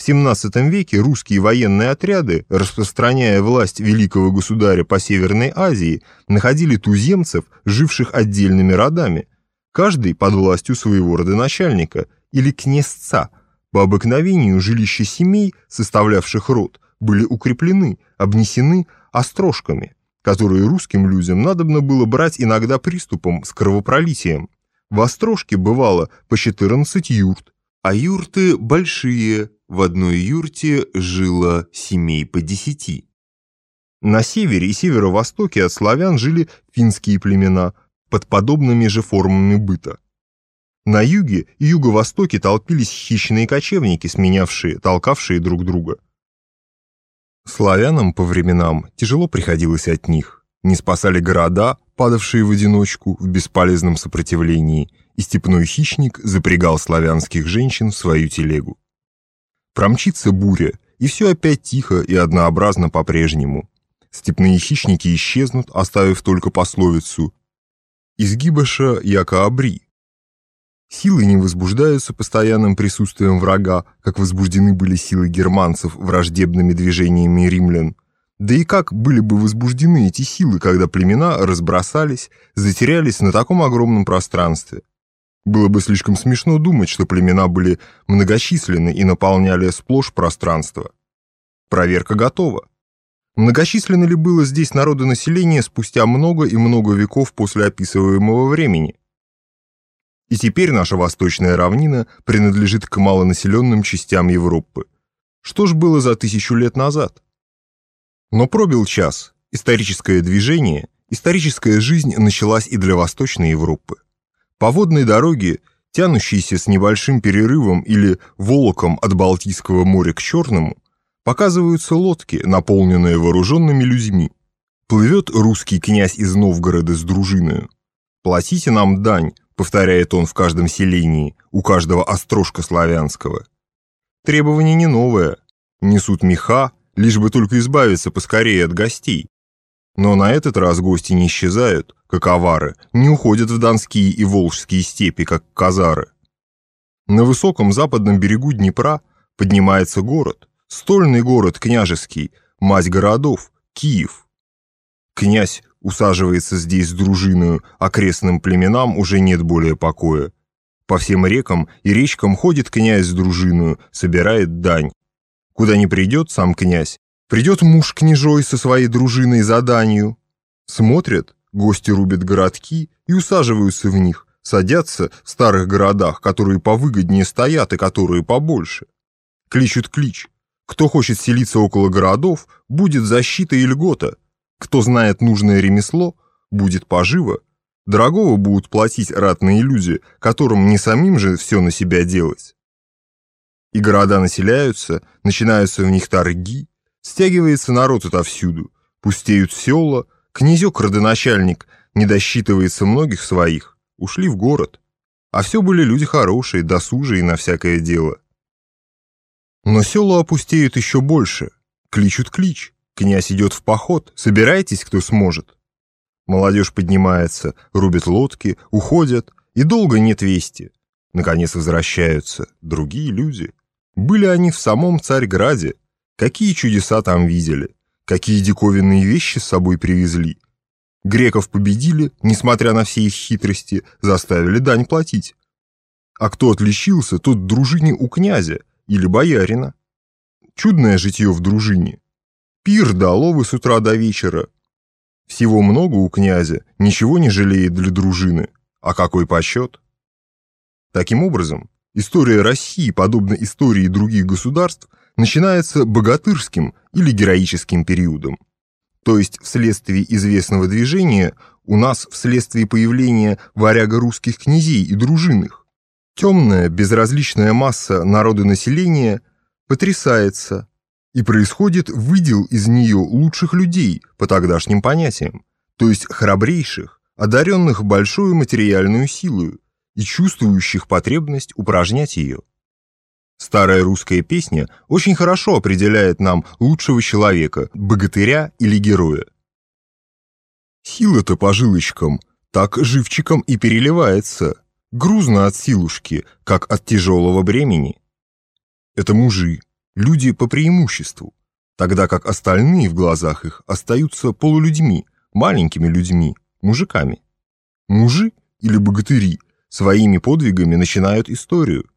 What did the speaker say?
В XVII веке русские военные отряды, распространяя власть великого государя по Северной Азии, находили туземцев, живших отдельными родами, каждый под властью своего родоначальника или князца. По обыкновению жилища семей, составлявших род, были укреплены, обнесены острожками, которые русским людям надобно было брать иногда приступом с кровопролитием. В острожке бывало по 14 юрт, а юрты большие, в одной юрте жило семей по десяти. На севере и северо-востоке от славян жили финские племена под подобными же формами быта. На юге и юго-востоке толпились хищные кочевники, сменявшие, толкавшие друг друга. Славянам по временам тяжело приходилось от них. Не спасали города, падавшие в одиночку в бесполезном сопротивлении, и степной хищник запрягал славянских женщин в свою телегу. Промчится буря, и все опять тихо и однообразно по-прежнему. Степные хищники исчезнут, оставив только пословицу «Изгибаша яко обри». Силы не возбуждаются постоянным присутствием врага, как возбуждены были силы германцев враждебными движениями римлян. Да и как были бы возбуждены эти силы, когда племена разбросались, затерялись на таком огромном пространстве? Было бы слишком смешно думать, что племена были многочисленны и наполняли сплошь пространство. Проверка готова. Многочисленно ли было здесь народонаселение спустя много и много веков после описываемого времени? И теперь наша восточная равнина принадлежит к малонаселенным частям Европы. Что ж было за тысячу лет назад? Но пробил час. Историческое движение, историческая жизнь началась и для Восточной Европы. По водной дороге, тянущейся с небольшим перерывом или волоком от Балтийского моря к Черному, показываются лодки, наполненные вооруженными людьми. Плывет русский князь из Новгорода с дружиною. «Платите нам дань», — повторяет он в каждом селении, у каждого острожка славянского. Требование не новое. Несут меха, лишь бы только избавиться поскорее от гостей. Но на этот раз гости не исчезают, как авары, не уходят в донские и волжские степи, как казары. На высоком западном берегу Днепра поднимается город, стольный город княжеский, мать городов, Киев. Князь усаживается здесь с дружиною, окрестным племенам уже нет более покоя. По всем рекам и речкам ходит князь с дружиною, собирает дань. Куда не придет сам князь, придет муж княжой со своей дружиной за данью. Смотрят, Гости рубят городки и усаживаются в них, садятся в старых городах, которые повыгоднее стоят и которые побольше. Кличут клич. Кто хочет селиться около городов, будет защита и льгота. Кто знает нужное ремесло, будет поживо. Дорогого будут платить ратные люди, которым не самим же все на себя делать. И города населяются, начинаются в них торги, стягивается народ отовсюду, пустеют села, Князек-родоначальник не досчитывается многих своих, ушли в город. А все были люди хорошие, досужие на всякое дело. Но села опустеют еще больше. Кличут клич. Князь идет в поход. Собирайтесь, кто сможет. Молодежь поднимается, рубят лодки, уходят, и долго нет вести. Наконец возвращаются другие люди. Были они в самом Царьграде. Какие чудеса там видели. Какие диковинные вещи с собой привезли. Греков победили, несмотря на все их хитрости, заставили дань платить. А кто отличился, тот дружине у князя или боярина. Чудное житье в дружине. Пир до ловы с утра до вечера. Всего много у князя, ничего не жалеет для дружины. А какой почет? Таким образом, история России, подобно истории других государств, начинается богатырским или героическим периодом. То есть вследствие известного движения у нас вследствие появления варяга русских князей и дружинных. Темная, безразличная масса народонаселения потрясается, и происходит выдел из нее лучших людей по тогдашним понятиям, то есть храбрейших, одаренных большой материальную силою и чувствующих потребность упражнять ее. Старая русская песня очень хорошо определяет нам лучшего человека, богатыря или героя. Сила-то по жилочкам так живчиком и переливается, грузно от силушки, как от тяжелого бремени. Это мужи, люди по преимуществу, тогда как остальные в глазах их остаются полулюдьми, маленькими людьми, мужиками. Мужи или богатыри своими подвигами начинают историю,